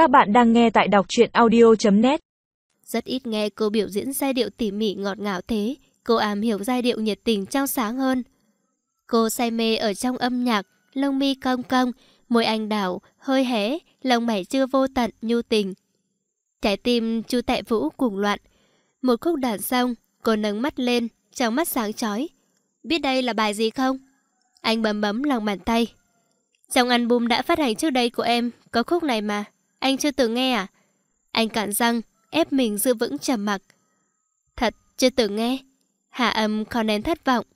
Các bạn đang nghe tại đọc truyện audio.net Rất ít nghe cô biểu diễn giai điệu tỉ mỉ ngọt ngào thế, cô ám hiểu giai điệu nhiệt tình trong sáng hơn. Cô say mê ở trong âm nhạc, lông mi cong cong, môi anh đảo hơi hé, lòng mày chưa vô tận, nhu tình. Trái tim chu tệ vũ cuồng loạn. Một khúc đàn xong, cô nâng mắt lên, trong mắt sáng chói. Biết đây là bài gì không? Anh bấm bấm lòng bàn tay. Trong album đã phát hành trước đây của em, có khúc này mà. Anh chưa từng nghe à? Anh cạn răng, ép mình giữ vững trầm mặc. Thật, chưa từng nghe. Hạ âm khó nén thất vọng.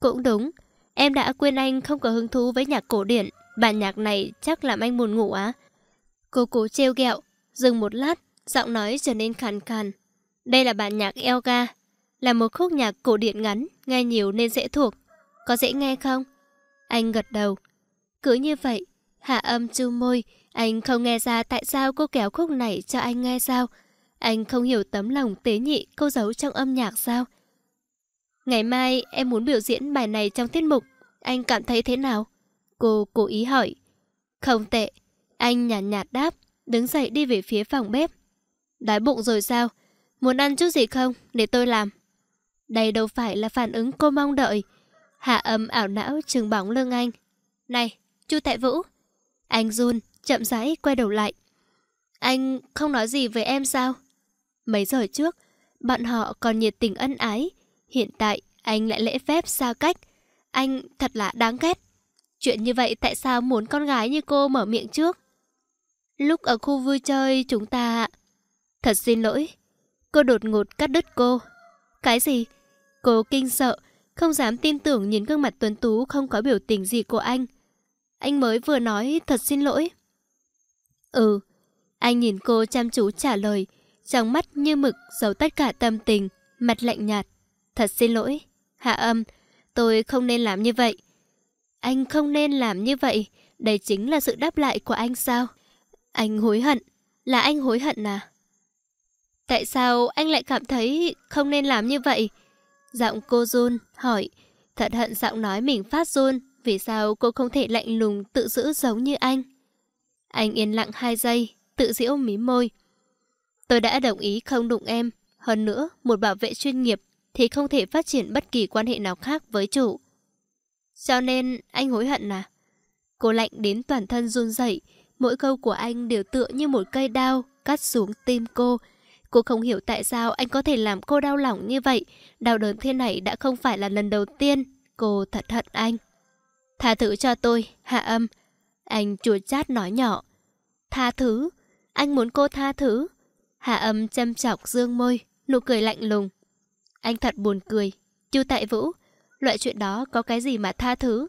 Cũng đúng, em đã quên anh không có hứng thú với nhạc cổ điển. Bản nhạc này chắc làm anh buồn ngủ á. Cô cố trêu ghẹo, dừng một lát, giọng nói trở nên khàn khàn. Đây là bản nhạc Elga, là một khúc nhạc cổ điển ngắn, nghe nhiều nên dễ thuộc. Có dễ nghe không? Anh gật đầu. Cứ như vậy, hạ âm chu môi, anh không nghe ra tại sao cô kéo khúc này cho anh nghe sao. Anh không hiểu tấm lòng tế nhị cô giấu trong âm nhạc sao. Ngày mai em muốn biểu diễn bài này trong tiết mục, anh cảm thấy thế nào? Cô cố ý hỏi. Không tệ, anh nhàn nhạt, nhạt đáp, đứng dậy đi về phía phòng bếp. Đói bụng rồi sao? Muốn ăn chút gì không? Để tôi làm. Đây đâu phải là phản ứng cô mong đợi. Hạ âm ảo não trừng bóng lưng anh. Này, chu Tại Vũ. Anh run, chậm rãi quay đầu lại. Anh không nói gì với em sao? Mấy giờ trước, bọn họ còn nhiệt tình ân ái. Hiện tại, anh lại lễ phép xa cách. Anh thật là đáng ghét. Chuyện như vậy tại sao muốn con gái như cô mở miệng trước? Lúc ở khu vui chơi chúng ta... Thật xin lỗi. Cô đột ngột cắt đứt cô. Cái gì? Cô kinh sợ, không dám tin tưởng nhìn gương mặt tuấn tú không có biểu tình gì của anh. Anh mới vừa nói thật xin lỗi. Ừ, anh nhìn cô chăm chú trả lời, trong mắt như mực giấu tất cả tâm tình, mặt lạnh nhạt. Thật xin lỗi, hạ âm, tôi không nên làm như vậy. Anh không nên làm như vậy, đây chính là sự đáp lại của anh sao? Anh hối hận, là anh hối hận à? Tại sao anh lại cảm thấy không nên làm như vậy? Giọng cô run, hỏi. Thật hận giọng nói mình phát run, vì sao cô không thể lạnh lùng tự giữ giống như anh? Anh yên lặng hai giây, tự giễu mí môi. Tôi đã đồng ý không đụng em. Hơn nữa, một bảo vệ chuyên nghiệp thì không thể phát triển bất kỳ quan hệ nào khác với chủ. Cho nên anh hối hận à? Cô lạnh đến toàn thân run rẩy, mỗi câu của anh đều tựa như một cây đao cắt xuống tim cô. Cô không hiểu tại sao anh có thể làm cô đau lòng như vậy. Đau đớn thế này đã không phải là lần đầu tiên. Cô thật hận anh. Tha thứ cho tôi, hạ âm. Anh chua chát nói nhỏ. Tha thứ? Anh muốn cô tha thứ? Hạ âm châm chọc dương môi, nụ cười lạnh lùng. Anh thật buồn cười. Chu Tại Vũ, loại chuyện đó có cái gì mà tha thứ?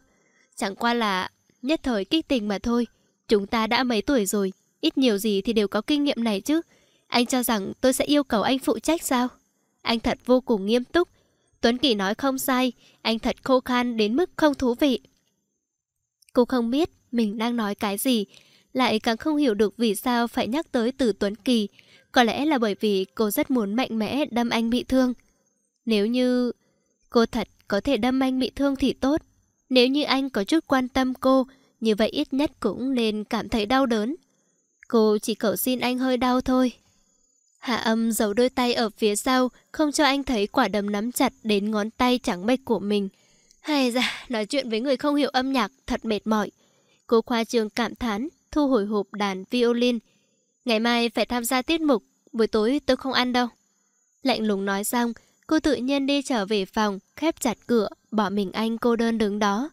Chẳng qua là nhất thời kích tình mà thôi. Chúng ta đã mấy tuổi rồi, ít nhiều gì thì đều có kinh nghiệm này chứ. Anh cho rằng tôi sẽ yêu cầu anh phụ trách sao? Anh thật vô cùng nghiêm túc. Tuấn Kỳ nói không sai, anh thật khô khan đến mức không thú vị. Cô không biết mình đang nói cái gì, lại càng không hiểu được vì sao phải nhắc tới từ Tuấn Kỳ. Có lẽ là bởi vì cô rất muốn mạnh mẽ đâm anh bị thương. Nếu như cô thật có thể đâm anh bị thương thì tốt. Nếu như anh có chút quan tâm cô, như vậy ít nhất cũng nên cảm thấy đau đớn. Cô chỉ cầu xin anh hơi đau thôi. Hạ âm giấu đôi tay ở phía sau, không cho anh thấy quả đấm nắm chặt đến ngón tay trắng bệch của mình. Hay ra, nói chuyện với người không hiểu âm nhạc thật mệt mỏi. Cô khoa trường cảm thán, thu hồi hộp đàn violin. Ngày mai phải tham gia tiết mục, buổi tối tôi không ăn đâu. Lạnh lùng nói xong, cô tự nhiên đi trở về phòng, khép chặt cửa, bỏ mình anh cô đơn đứng đó.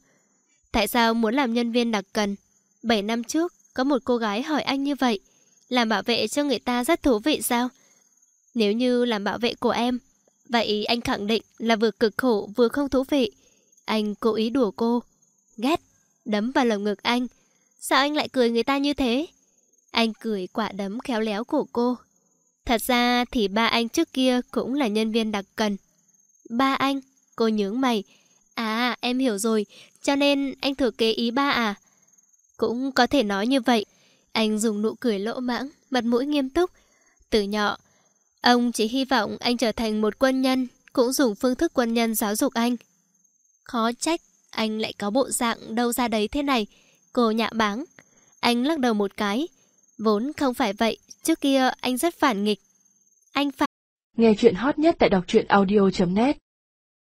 Tại sao muốn làm nhân viên đặc cần? Bảy năm trước, có một cô gái hỏi anh như vậy. Làm bảo vệ cho người ta rất thú vị sao? Nếu như làm bảo vệ của em, vậy anh khẳng định là vừa cực khổ vừa không thú vị. Anh cố ý đùa cô. Ghét, đấm vào lồng ngực anh. Sao anh lại cười người ta như thế? Anh cười quả đấm khéo léo của cô. Thật ra thì ba anh trước kia cũng là nhân viên đặc cần. Ba anh? Cô nhướng mày. À, em hiểu rồi. Cho nên anh thừa kế ý ba à? Cũng có thể nói như vậy. Anh dùng nụ cười lỗ mãng, mặt mũi nghiêm túc. Từ nhỏ, ông chỉ hy vọng anh trở thành một quân nhân, cũng dùng phương thức quân nhân giáo dục anh. Khó trách, anh lại có bộ dạng đâu ra đấy thế này. Cô nhạ báng. Anh lắc đầu một cái. Vốn không phải vậy, trước kia anh rất phản nghịch. Anh phản... Nghe chuyện hot nhất tại đọc truyện audio.net